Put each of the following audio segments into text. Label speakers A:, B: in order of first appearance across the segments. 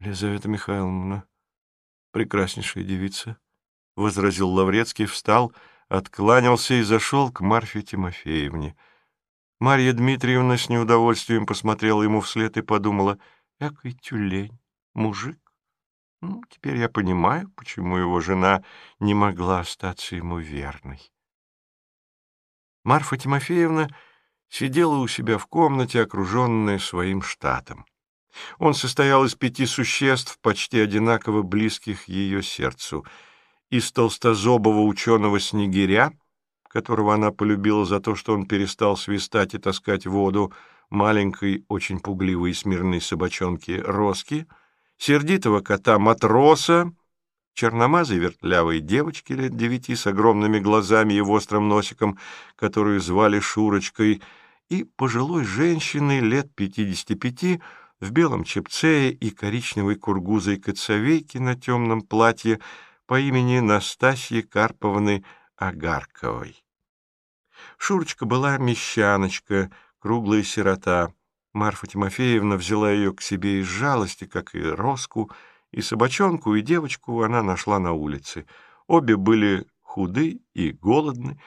A: — Лизавета Михайловна, прекраснейшая девица, — возразил Лаврецкий, встал, откланялся и зашел к Марфе Тимофеевне. Марья Дмитриевна с неудовольствием посмотрела ему вслед и подумала, «Экой тюлень, мужик. Ну, теперь я понимаю, почему его жена не могла остаться ему верной». Марфа Тимофеевна сидела у себя в комнате, окруженная своим штатом. Он состоял из пяти существ, почти одинаково близких ее сердцу. Из толстозобого ученого-снегиря, которого она полюбила за то, что он перестал свистать и таскать воду, маленькой, очень пугливой и смирной собачонки Роски, сердитого кота-матроса, черномазой вертлявой девочки лет девяти с огромными глазами и острым носиком, которую звали Шурочкой, и пожилой женщины лет пятидесяти пяти, в белом чепце и коричневой кургузой коцовейки на темном платье по имени Настасьи Карповны Агарковой. Шурочка была мещаночка, круглая сирота. Марфа Тимофеевна взяла ее к себе из жалости, как и Роску, и собачонку, и девочку она нашла на улице. Обе были худы и голодны,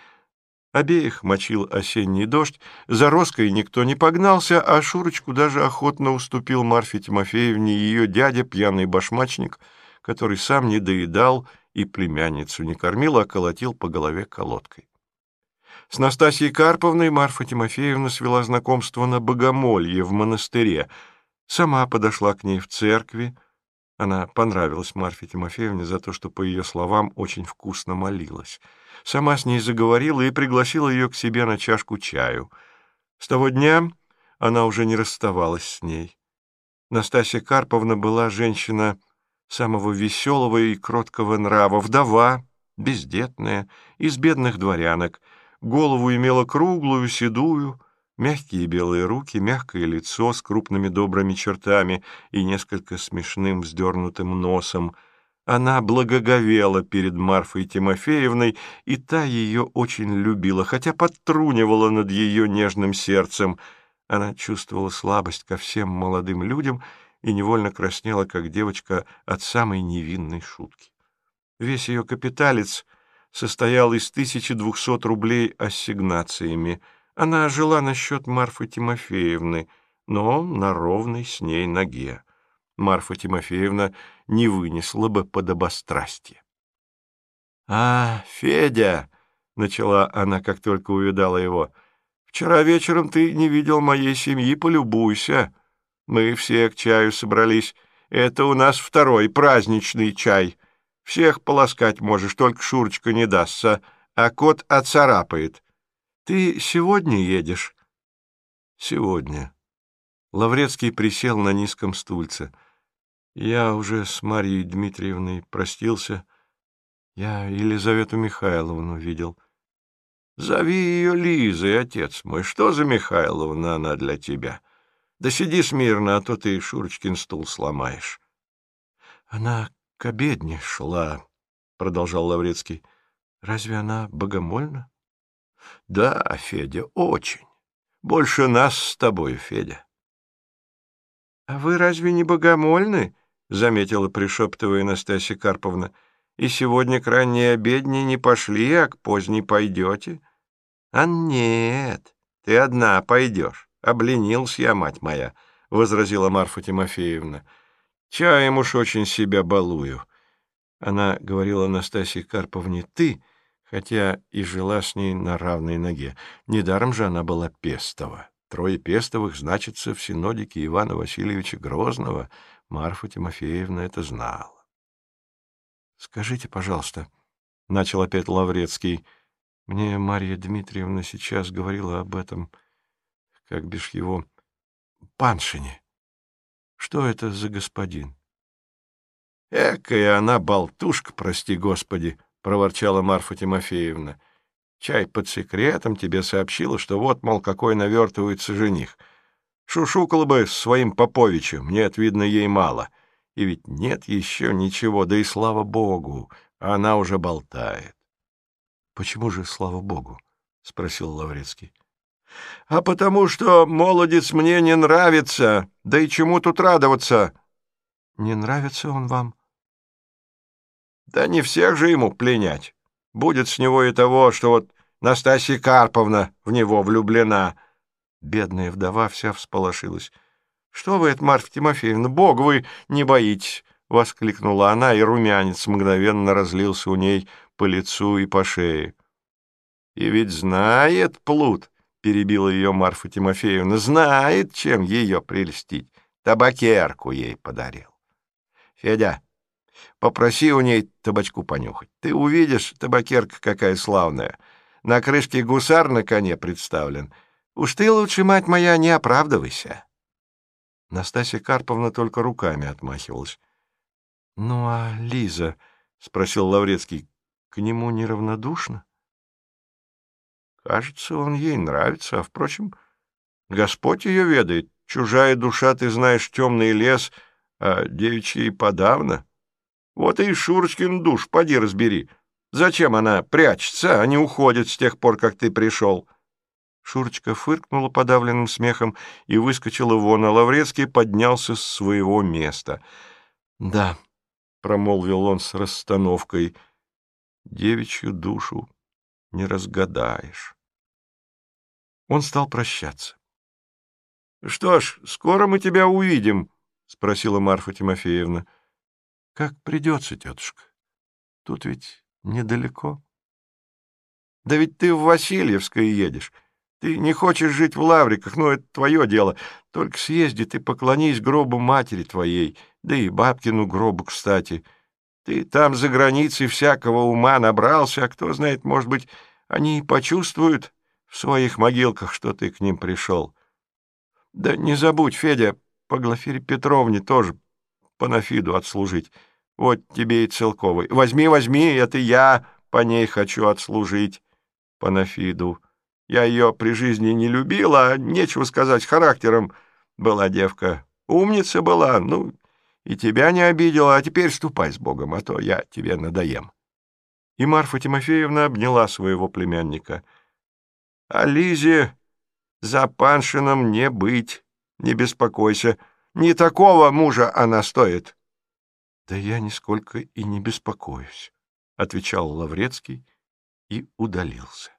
A: Обеих мочил осенний дождь, за Роской никто не погнался, а Шурочку даже охотно уступил Марфе Тимофеевне ее дядя, пьяный башмачник, который сам не доедал и племянницу не кормил, а колотил по голове колодкой. С Настасьей Карповной Марфа Тимофеевна свела знакомство на Богомолье в монастыре, сама подошла к ней в церкви, она понравилась Марфе Тимофеевне за то, что, по ее словам, очень вкусно молилась. Сама с ней заговорила и пригласила ее к себе на чашку чаю. С того дня она уже не расставалась с ней. Настасья Карповна была женщина самого веселого и кроткого нрава, вдова, бездетная, из бедных дворянок, голову имела круглую, седую, Мягкие белые руки, мягкое лицо с крупными добрыми чертами и несколько смешным вздернутым носом. Она благоговела перед Марфой Тимофеевной, и та ее очень любила, хотя подтрунивала над ее нежным сердцем. Она чувствовала слабость ко всем молодым людям и невольно краснела, как девочка, от самой невинной шутки. Весь ее капиталец состоял из 1200 рублей ассигнациями — она жила насчет Марфы Тимофеевны, но на ровной с ней ноге. Марфа Тимофеевна не вынесла бы подобострастия. — А, Федя! — начала она, как только увидала его. — Вчера вечером ты не видел моей семьи, полюбуйся. Мы все к чаю собрались. Это у нас второй праздничный чай. Всех полоскать можешь, только Шурочка не дастся, а кот оцарапает. Ты сегодня едешь? Сегодня. Лаврецкий присел на низком стульце. Я уже с Марьей Дмитриевной простился. Я Елизавету Михайловну видел. Зови ее Лизой, отец мой. Что за Михайловна она для тебя? Да сиди смирно, а то ты Шурочкин стул сломаешь. Она к обедне шла, — продолжал Лаврецкий. Разве она богомольна? — Да, Федя, очень. Больше нас с тобой, Федя. — А вы разве не богомольны? — заметила, пришептывая Настасья Карповна. — И сегодня к ранней обедне не пошли, а к поздней пойдете? — А нет, ты одна пойдешь. Обленился я, мать моя, — возразила Марфа Тимофеевна. — Чаем уж очень себя балую. Она говорила Настасье Карповне «ты», хотя и жила с ней на равной ноге. Недаром же она была Пестова. Трое Пестовых значится в синодике Ивана Васильевича Грозного. Марфа Тимофеевна это знала. — Скажите, пожалуйста, — начал опять Лаврецкий, — мне Марья Дмитриевна сейчас говорила об этом, как бишь его, паншине. Что это за господин? — Экая она болтушка, прости господи, — проворчала Марфа Тимофеевна. «Чай под секретом тебе сообщила, что вот, мол, какой навертывается жених. Шушукала бы с своим Поповичем, нет, видно, ей мало. И ведь нет еще ничего, да и слава богу, она уже болтает». «Почему же слава богу?» — спросил Лаврецкий. «А потому что молодец мне не нравится, да и чему тут радоваться?» Не нравится он вам?
B: Да не всех же ему пленять. Будет с него и того, что вот Настасья Карповна в него влюблена.
A: Бедная вдова вся всполошилась. — Что вы это, Марфа Тимофеевна, бог вы не боитесь! — воскликнула она, и румянец мгновенно разлился у ней по лицу и по шее.
B: — И ведь знает плут, — перебила ее Марфа Тимофеевна, — знает, чем ее прельстить. Табакерку ей подарил. — Федя, попроси у ней табачку понюхать. Ты увидишь, табакерка какая славная. На крышке гусар на коне представлен. Уж ты лучше, мать моя, не оправдывайся.
A: Настасья Карповна только руками отмахивалась. — Ну а Лиза, — спросил Лаврецкий, — к нему неравнодушно?
B: — Кажется, он ей нравится, а, впрочем, Господь ее ведает. Чужая душа, ты знаешь, темный лес, а девичьей подавно. Вот и Шурочкин душ, поди разбери. Зачем она прячется, а не уходит с тех пор, как ты пришел?
A: Шурочка фыркнула подавленным смехом и выскочила вон, а Лаврецкий поднялся с своего места. — Да, — промолвил он с расстановкой, — девичью душу не разгадаешь. Он стал прощаться.
B: — Что ж, скоро мы тебя увидим, — спросила Марфа Тимофеевна.
A: — Как придется, тетушка. Тут ведь недалеко.
B: — Да ведь ты в Васильевское едешь. Ты не хочешь жить в Лавриках, ну, это твое дело. Только съезди ты поклонись гробу матери твоей, да и бабкину гробу, кстати. Ты там за границей всякого ума набрался, а кто знает, может быть, они почувствуют в своих могилках, что ты к ним пришел. Да не забудь, Федя, по Глафире Петровне тоже панафиду отслужить. Вот тебе и целковый. Возьми, возьми, это я по ней хочу отслужить панафиду. Я ее при жизни не любила, а нечего сказать, характером была девка. Умница была, ну, и тебя не обидела, а теперь ступай с Богом, а то я тебе надоем.
A: И Марфа Тимофеевна обняла своего племянника.
B: — А Лизе за Паншином не быть, не беспокойся. Не такого мужа она стоит.
A: — Да я нисколько и не беспокоюсь, — отвечал Лаврецкий и удалился.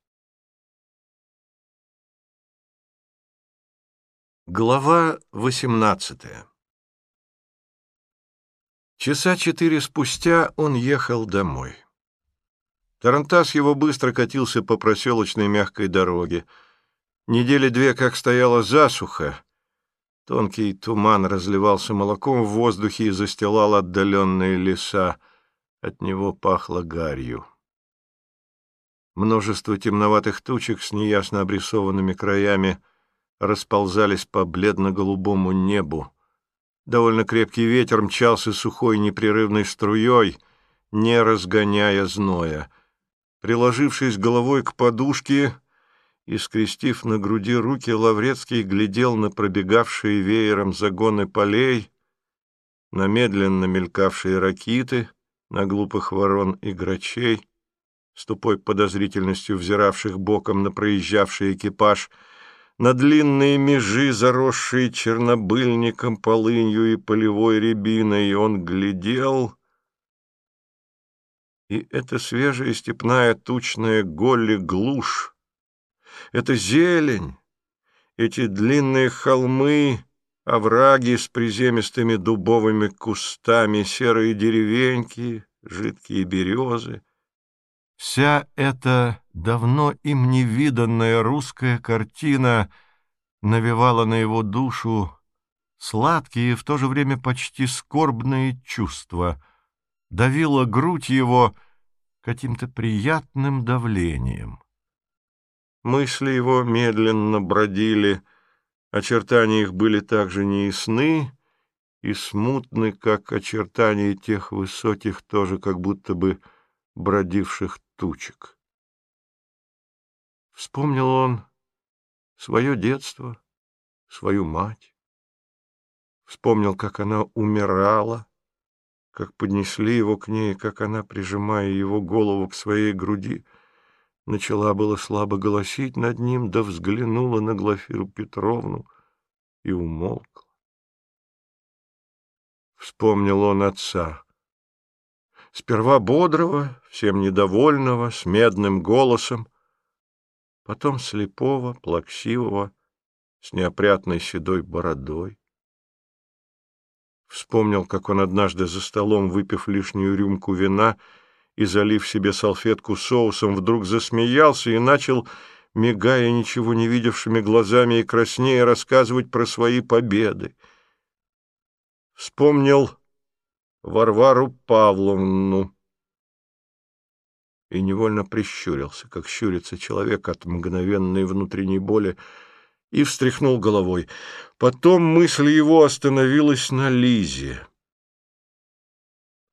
A: Глава восемнадцатая Часа четыре спустя он ехал домой. Тарантас его быстро катился по проселочной мягкой дороге. Недели две как стояла засуха. Тонкий туман разливался молоком в воздухе и застилал отдаленные леса. От него пахло гарью. Множество темноватых тучек с неясно обрисованными краями — расползались по бледно-голубому небу. Довольно крепкий ветер мчался сухой непрерывной струей, не разгоняя зноя. Приложившись головой к подушке и скрестив на груди руки, Лаврецкий глядел на пробегавшие веером загоны полей, на медленно мелькавшие ракиты, на глупых ворон и грачей, с тупой подозрительностью взиравших боком на проезжавший экипаж — на длинные межи, заросшие чернобыльником, полынью и полевой рябиной, он глядел, и эта свежая степная тучная голли глушь, эта зелень, эти длинные холмы, овраги с приземистыми дубовыми кустами, серые деревеньки, жидкие березы — Вся эта давно им невиданная русская картина навевала на его душу сладкие и в то же время почти скорбные чувства, давила грудь его каким-то приятным давлением. Мысли его медленно бродили, очертания их были так же неясны и смутны, как очертания тех высоких, тоже как будто бы бродивших тучек. Вспомнил он свое детство, свою мать. Вспомнил, как она умирала, как поднесли его к ней, как она, прижимая его голову к своей груди, начала было слабо голосить над ним, да взглянула на Глафиру Петровну и умолкла. Вспомнил он отца. Сперва бодрого, всем недовольного, с медным голосом, потом слепого, плаксивого, с неопрятной седой бородой. Вспомнил, как он однажды за столом, выпив лишнюю рюмку вина и залив себе салфетку соусом, вдруг засмеялся и начал, мигая ничего не видевшими глазами и краснея, рассказывать про свои победы. Вспомнил Варвару Павловну и невольно прищурился, как щурится человек от мгновенной внутренней боли, и встряхнул головой. Потом мысль его остановилась на Лизе.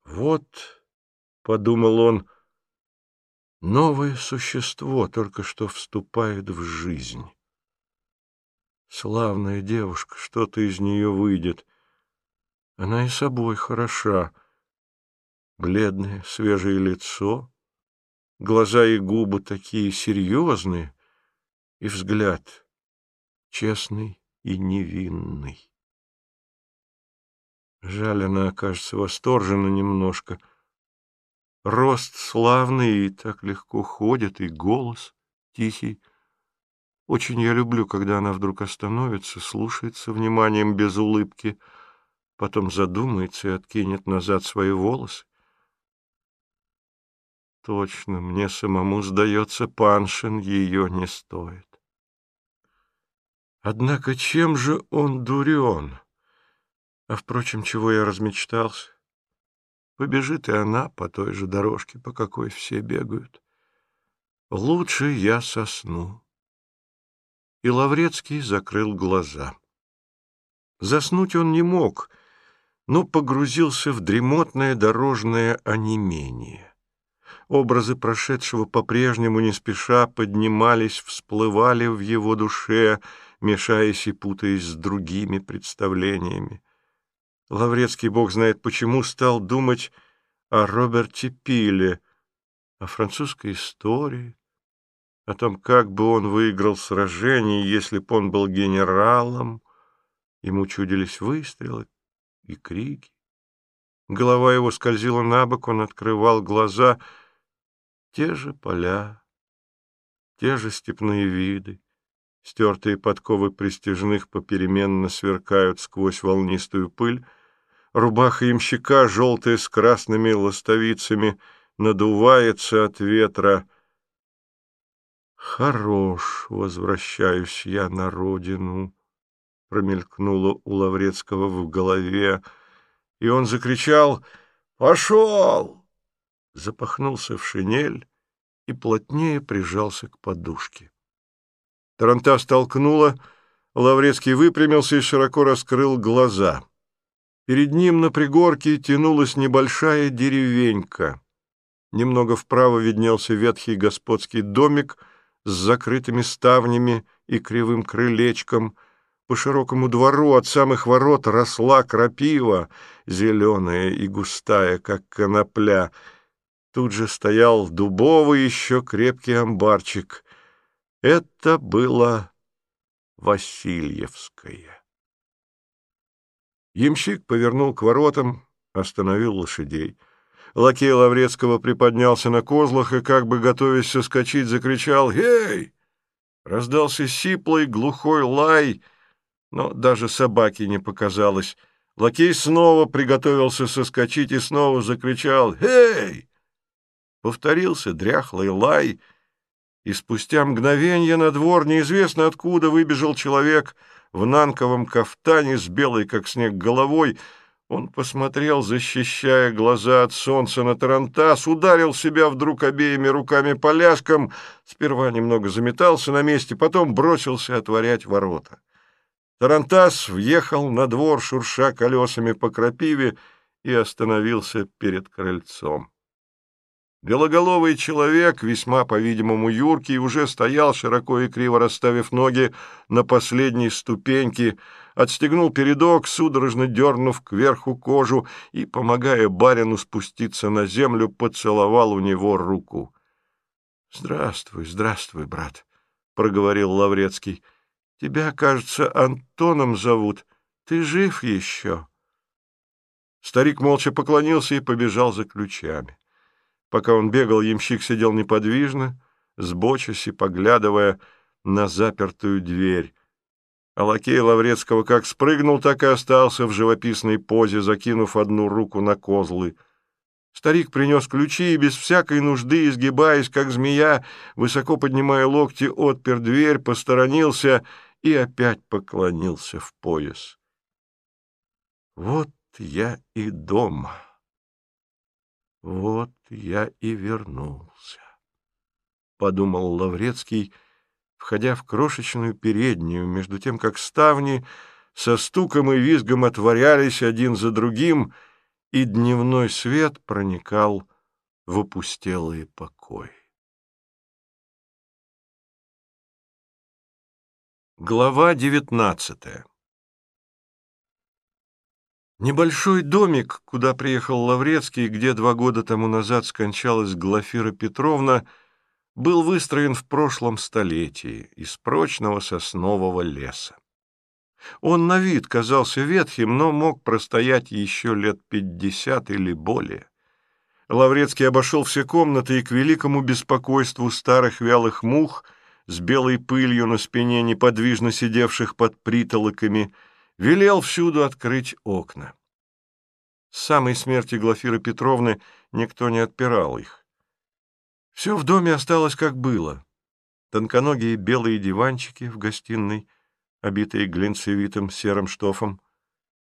A: «Вот», — подумал он, — «новое существо только что вступает в жизнь. Славная девушка, что-то из нее выйдет. Она и собой хороша. Бледное, свежее лицо, глаза и губы такие серьезные, и взгляд честный и невинный. Жаль, она окажется восторжена немножко. Рост славный и так легко ходит, и голос тихий. Очень я люблю, когда она вдруг остановится, слушается вниманием без улыбки, потом задумается и откинет назад свои волосы. Точно, мне самому сдается, Паншин ее не стоит. Однако чем же он дурен? А, впрочем, чего я размечтался? Побежит и она по той же дорожке, по какой все бегают. Лучше я сосну. И Лаврецкий закрыл глаза. Заснуть он не мог, но погрузился в дремотное дорожное онемение. Образы прошедшего по-прежнему не спеша поднимались, всплывали в его душе, мешаясь и путаясь с другими представлениями. Лаврецкий, бог знает почему, стал думать о Роберте Пиле, о французской истории, о том, как бы он выиграл сражение, если б он был генералом. Ему чудились выстрелы и крики. Голова его скользила на бок, он открывал глаза. Те же поля, те же степные виды, Стертые подковы пристежных попеременно сверкают сквозь волнистую пыль. Рубаха имщика, желтая с красными ластовицами, надувается от ветра. «Хорош, возвращаюсь я на родину», — промелькнуло у Лаврецкого в голове, и он закричал «Пошел!» Запахнулся в шинель и плотнее прижался к подушке. Таранта столкнула, Лаврецкий выпрямился и широко раскрыл глаза. Перед ним на пригорке тянулась небольшая деревенька. Немного вправо виднелся ветхий господский домик с закрытыми ставнями и кривым крылечком. По широкому двору от самых ворот росла крапива, зеленая и густая, как конопля. Тут же стоял дубовый еще крепкий амбарчик — это было Васильевское. Ямщик повернул к воротам, остановил лошадей. Лакей Лаврецкого приподнялся на козлах и, как бы готовясь соскочить, закричал «Эй!». Раздался сиплый глухой лай, но даже собаки не показалось. Лакей снова приготовился соскочить и снова закричал «Эй!». Повторился дряхлый лай — и спустя мгновенье на двор неизвестно откуда выбежал человек в нанковом кафтане с белой, как снег, головой. Он посмотрел, защищая глаза от солнца на тарантас, ударил себя вдруг обеими руками по ляжкам, сперва немного заметался на месте, потом бросился отворять ворота. Тарантас въехал на двор, шурша колесами по крапиве, и остановился перед крыльцом. Белоголовый человек, весьма, по-видимому, юркий, уже стоял, широко и криво расставив ноги на последней ступеньке, отстегнул передок, судорожно дернув кверху кожу и, помогая барину спуститься на землю, поцеловал у него руку. — Здравствуй, здравствуй, брат, — проговорил Лаврецкий. — Тебя, кажется, Антоном зовут. Ты жив еще? Старик молча поклонился и побежал за ключами. Пока он бегал, ямщик сидел неподвижно, сбочась и поглядывая на запертую дверь. А лакей Лаврецкого как спрыгнул, так и остался в живописной позе, закинув одну руку на козлы. Старик принес ключи и без всякой нужды, изгибаясь, как змея, высоко поднимая локти, отпер дверь, посторонился и опять поклонился в пояс. Вот я и дома. Вот я и вернулся, — подумал Лаврецкий, входя в крошечную переднюю, между тем, как ставни со стуком и визгом отворялись один за другим, и дневной свет проникал в опустелые покои. Глава девятнадцатая Небольшой домик, куда приехал Лаврецкий, где два года тому назад скончалась Глафира Петровна, был выстроен в прошлом столетии из прочного соснового леса. Он на вид казался ветхим, но мог простоять еще лет пятьдесят или более. Лаврецкий обошел все комнаты и к великому беспокойству старых вялых мух с белой пылью на спине, неподвижно сидевших под притолоками, велел всюду открыть окна. С самой смерти Глафиры Петровны никто не отпирал их. Все в доме осталось как было. Тонконогие белые диванчики в гостиной, обитые глинцевитым серым штофом,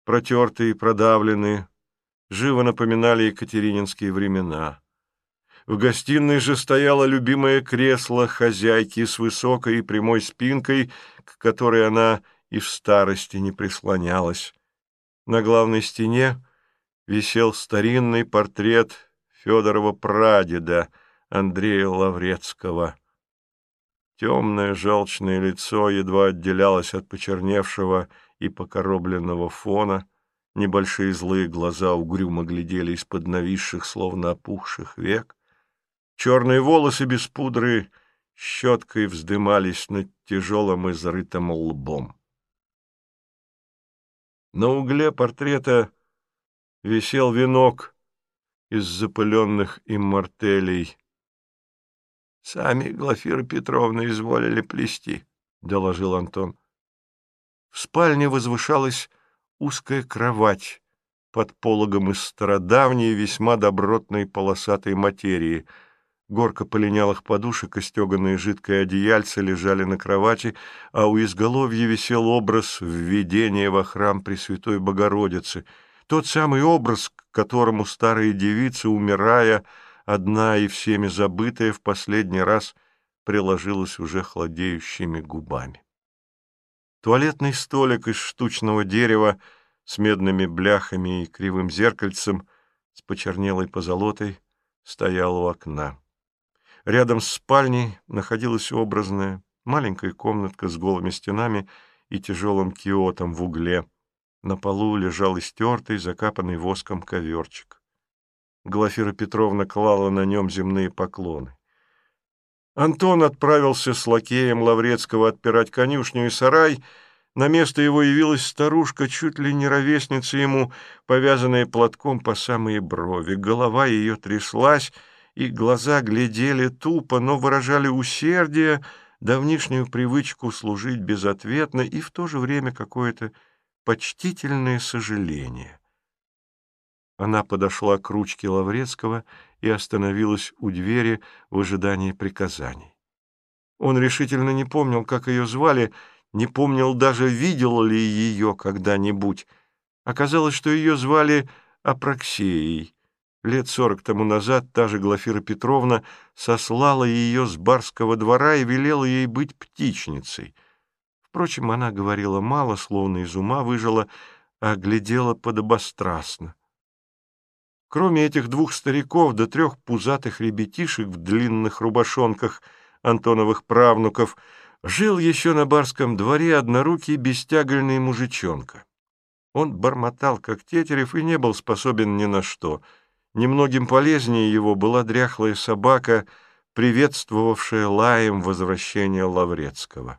A: протертые, продавленные, живо напоминали екатерининские времена. В гостиной же стояло любимое кресло хозяйки с высокой и прямой спинкой, к которой она и в старости не прислонялась. На главной стене висел старинный портрет Федорова прадеда Андрея Лаврецкого. Темное желчное лицо едва отделялось от почерневшего и покоробленного фона, небольшие злые глаза угрюмо глядели из-под нависших, словно опухших век, черные волосы без пудры щеткой вздымались над тяжелым изрытым лбом. На угле портрета висел венок из запыленных иммортелей. «Сами Глафира Петровна изволили плести», — доложил Антон. В спальне возвышалась узкая кровать под пологом из стародавней весьма добротной полосатой материи — Горка полинялых подушек и стеганые жидкое одеяльце лежали на кровати, а у изголовья висел образ введения во храм Пресвятой Богородицы, тот самый образ, к которому старая девица, умирая, одна и всеми забытая, в последний раз приложилась уже хладеющими губами. Туалетный столик из штучного дерева с медными бляхами и кривым зеркальцем с почернелой позолотой стоял у окна. Рядом с спальней находилась образная маленькая комнатка с голыми стенами и тяжелым киотом в угле. На полу лежал истертый, закапанный воском коверчик. Глафира Петровна клала на нем земные поклоны. Антон отправился с лакеем Лаврецкого отпирать конюшню и сарай. На место его явилась старушка, чуть ли не ровесница ему, повязанная платком по самые брови. Голова ее тряслась, и глаза глядели тупо, но выражали усердие, давнишнюю привычку служить безответно и в то же время какое-то почтительное сожаление. Она подошла к ручке Лаврецкого и остановилась у двери в ожидании приказаний. Он решительно не помнил, как ее звали, не помнил даже, видел ли ее когда-нибудь. Оказалось, что ее звали Апраксеей, Лет сорок тому назад та же Глафира Петровна сослала ее с барского двора и велела ей быть птичницей. Впрочем, она говорила мало, словно из ума выжила, а глядела подобострастно. Кроме этих двух стариков до да трех пузатых ребятишек в длинных рубашонках Антоновых правнуков, жил еще на барском дворе однорукий бестягольный мужичонка. Он бормотал, как тетерев, и не был способен ни на что — Немногим полезнее его была дряхлая собака, приветствовавшая лаем возвращение Лаврецкого.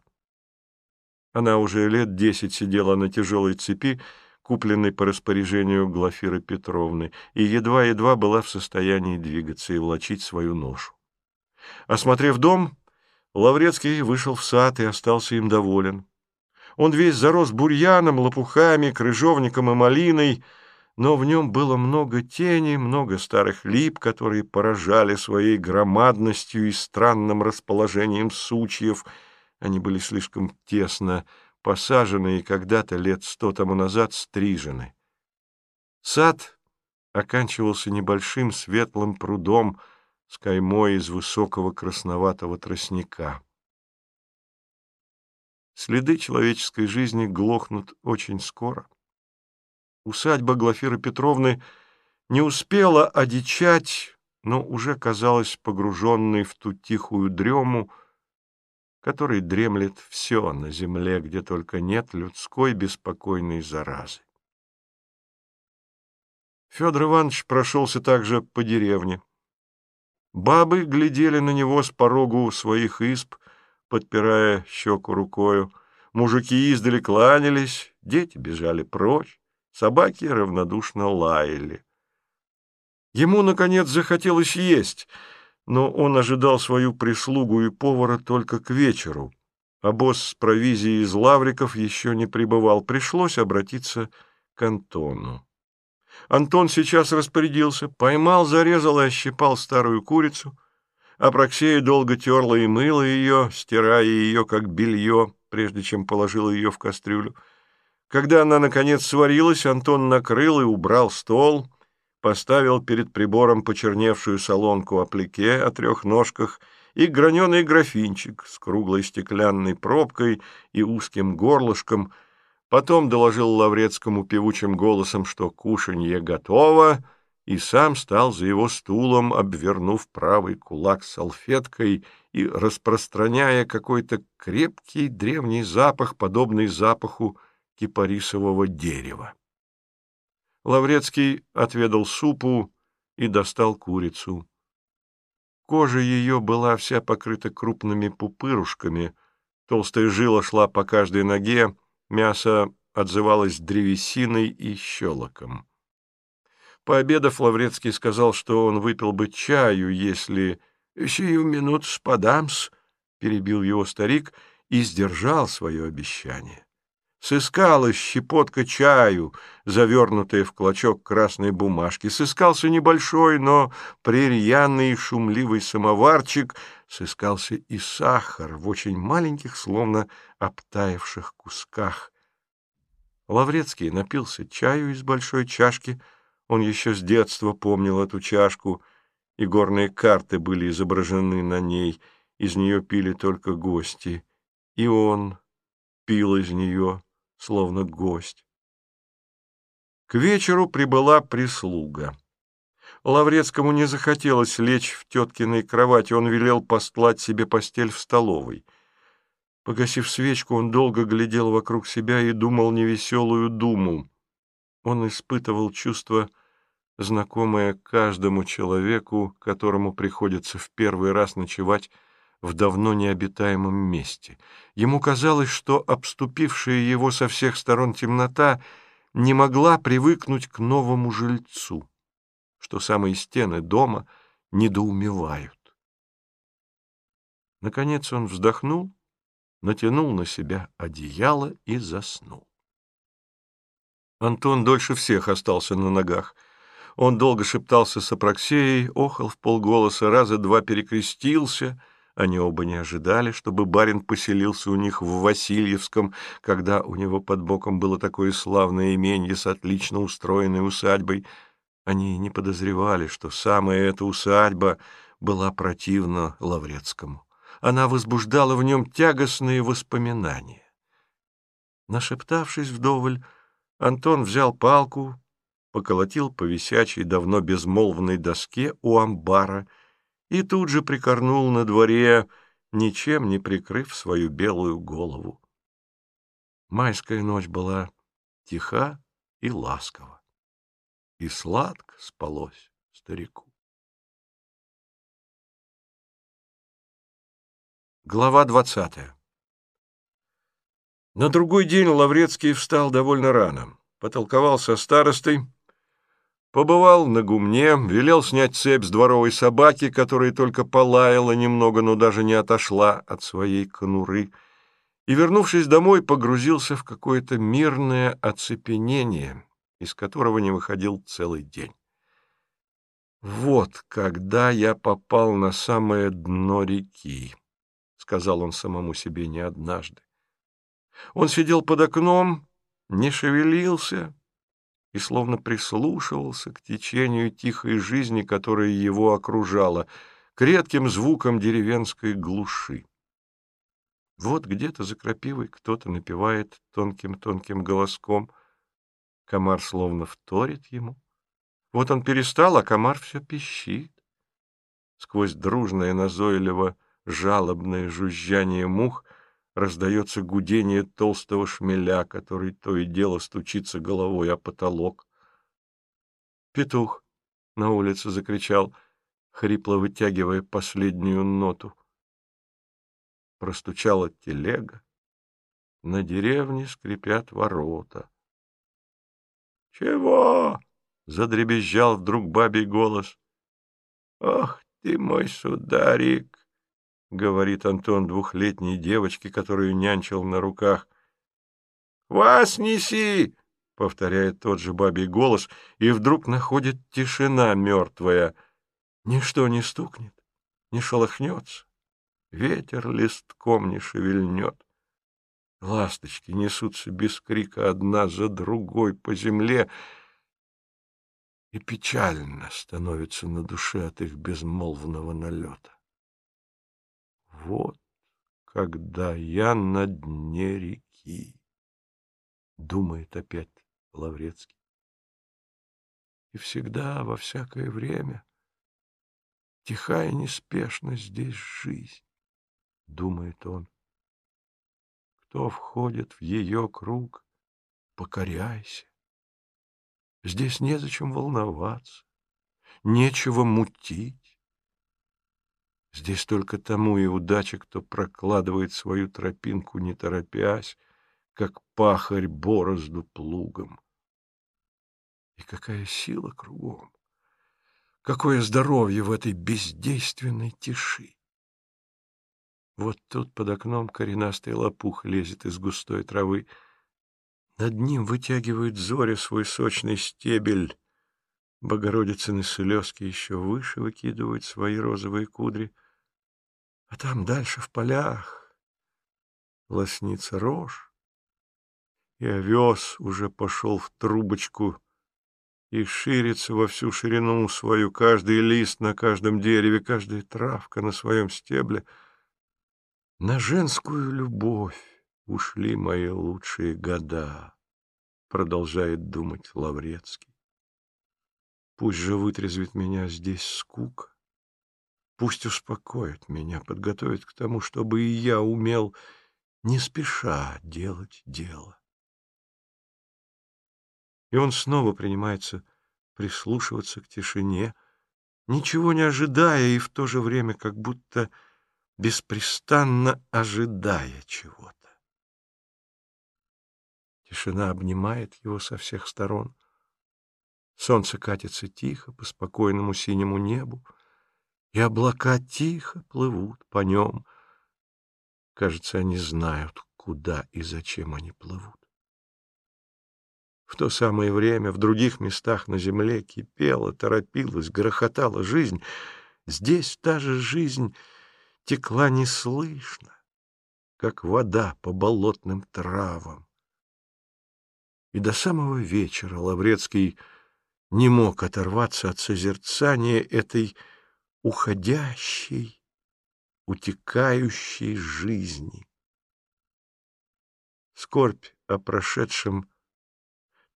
A: Она уже лет десять сидела на тяжелой цепи, купленной по распоряжению Глафиры Петровны, и едва-едва была в состоянии двигаться и влачить свою ношу. Осмотрев дом, Лаврецкий вышел в сад и остался им доволен. Он весь зарос бурьяном, лопухами, крыжовником и малиной, но в нем было много тени, много старых лип, которые поражали своей громадностью и странным расположением сучьев. Они были слишком тесно посажены и когда-то лет сто тому назад стрижены. Сад оканчивался небольшим светлым прудом с каймой из высокого красноватого тростника. Следы человеческой жизни глохнут очень скоро. Усадьба Глафиры Петровны не успела одичать, но уже казалась погруженной в ту тихую дрему, которой дремлет все на земле, где только нет людской беспокойной заразы. Федор Иванович прошелся также по деревне. Бабы глядели на него с порогу своих изб, подпирая щеку рукою. Мужики издали кланялись, дети бежали прочь, собаки равнодушно лаяли. Ему, наконец, захотелось есть — но он ожидал свою прислугу и повара только к вечеру, а босс с провизией из лавриков еще не прибывал. Пришлось обратиться к Антону. Антон сейчас распорядился, поймал, зарезал и ощипал старую курицу. Апраксея долго терла и мыла ее, стирая ее, как белье, прежде чем положила ее в кастрюлю. Когда она, наконец, сварилась, Антон накрыл и убрал стол — поставил перед прибором почерневшую солонку аплике о трех ножках и граненый графинчик с круглой стеклянной пробкой и узким горлышком, потом доложил Лаврецкому певучим голосом, что кушанье готово, и сам стал за его стулом, обвернув правый кулак салфеткой и распространяя какой-то крепкий древний запах, подобный запаху кипарисового дерева. Лаврецкий отведал супу и достал курицу. Кожа ее была вся покрыта крупными пупырушками, толстая жила шла по каждой ноге, мясо отзывалось древесиной и щелоком. Пообедав, Лаврецкий сказал, что он выпил бы чаю, если... — Сию минут спадамс, — перебил его старик и сдержал свое обещание. Сыскалась щепотка чаю, завернутая в клочок красной бумажки. Сыскался небольшой, но прерьяный шумливый самоварчик. Сыскался и сахар в очень маленьких, словно обтаявших кусках. Лаврецкий напился чаю из большой чашки. Он еще с детства помнил эту чашку, и горные карты были изображены на ней. Из нее пили только гости. И он пил из нее словно гость. К вечеру прибыла прислуга. Лаврецкому не захотелось лечь в теткиной кровати, он велел постлать себе постель в столовой. Погасив свечку, он долго глядел вокруг себя и думал невеселую думу. Он испытывал чувство, знакомое каждому человеку, которому приходится в первый раз ночевать в давно необитаемом месте. Ему казалось, что обступившая его со всех сторон темнота не могла привыкнуть к новому жильцу, что самые стены дома недоумевают. Наконец он вздохнул, натянул на себя одеяло и заснул. Антон дольше всех остался на ногах. Он долго шептался с Апраксеей, охал в полголоса, раза два перекрестился — они оба не ожидали, чтобы барин поселился у них в Васильевском, когда у него под боком было такое славное именье с отлично устроенной усадьбой. Они не подозревали, что самая эта усадьба была противна Лаврецкому. Она возбуждала в нем тягостные воспоминания. Нашептавшись вдоволь, Антон взял палку, поколотил по висячей, давно безмолвной доске у амбара — и тут же прикорнул на дворе, ничем не прикрыв свою белую голову. Майская ночь была тиха и ласкова, и сладко спалось старику. Глава двадцатая На другой день Лаврецкий встал довольно рано. потолковал со старостой, побывал на гумне, велел снять цепь с дворовой собаки, которая только полаяла немного, но даже не отошла от своей конуры, и, вернувшись домой, погрузился в какое-то мирное оцепенение, из которого не выходил целый день. «Вот когда я попал на самое дно реки», — сказал он самому себе не однажды. Он сидел под окном, не шевелился и словно прислушивался к течению тихой жизни, которая его окружала, к редким звукам деревенской глуши. Вот где-то за крапивой кто-то напевает тонким-тонким голоском. Комар словно вторит ему. Вот он перестал, а комар все пищит. Сквозь дружное назойливо жалобное жужжание мух раздается гудение толстого шмеля, который то и дело стучится головой о потолок. Петух на улице закричал, хрипло вытягивая последнюю ноту. Простучала телега. На деревне скрипят ворота. «Чего?» — задребезжал вдруг бабий голос. «Ох ты мой сударик!» — говорит Антон двухлетней девочке, которую нянчил на руках. «Вас неси!» — повторяет тот же бабий голос, и вдруг находит тишина мертвая. Ничто не стукнет, не шелохнется, ветер листком не шевельнет. Ласточки несутся без крика одна за другой по земле, и печально становится на душе от их безмолвного налета. Вот когда я на дне реки, думает опять Лаврецкий. И всегда, во всякое время, тихая неспешно здесь жизнь, думает он. Кто входит в ее круг, покоряйся. Здесь незачем волноваться, нечего мутить. Здесь только тому и удача, кто прокладывает свою тропинку, не торопясь, как пахарь борозду плугом. И какая сила кругом! Какое здоровье в этой бездейственной тиши! Вот тут под окном коренастый лопух лезет из густой травы. Над ним вытягивает зоря свой сочный стебель. Богородицыны слезки еще выше выкидывают свои розовые кудри. А там дальше в полях лоснится рожь, и овес уже пошел в трубочку и ширится во всю ширину свою, каждый лист на каждом дереве, каждая травка на своем стебле. На женскую любовь ушли мои лучшие года, продолжает думать Лаврецкий. Пусть же вытрезвит меня здесь скука, Пусть успокоит меня, подготовит к тому, чтобы и я умел не спеша делать дело. И он снова принимается прислушиваться к тишине, ничего не ожидая и в то же время как будто беспрестанно ожидая чего-то. Тишина обнимает его со всех сторон. Солнце катится тихо по спокойному синему небу, и облака тихо плывут по нем. Кажется, они знают, куда и зачем они плывут. В то самое время в других местах на земле кипела, торопилась, грохотала жизнь. Здесь та же жизнь текла неслышно, как вода по болотным травам. И до самого вечера Лаврецкий не мог оторваться от созерцания этой уходящей, утекающей жизни. Скорбь о прошедшем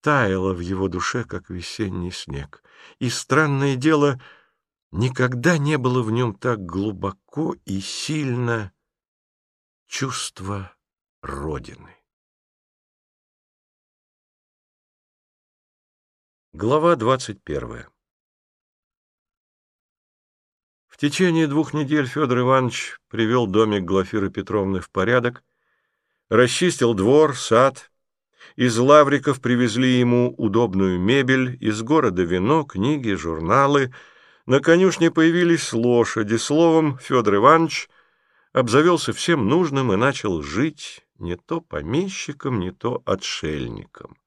A: таяла в его душе, как весенний снег, и, странное дело, никогда не было в нем так глубоко и сильно чувства Родины. Глава двадцать первая в течение двух недель Федор Иванович привел домик Глафиры Петровны в порядок, расчистил двор, сад Из Лавриков привезли ему удобную мебель, из города вино, книги, журналы. На конюшне появились лошади. Словом, Федор Иванович обзавелся всем нужным и начал жить не то помещиком, не то отшельником.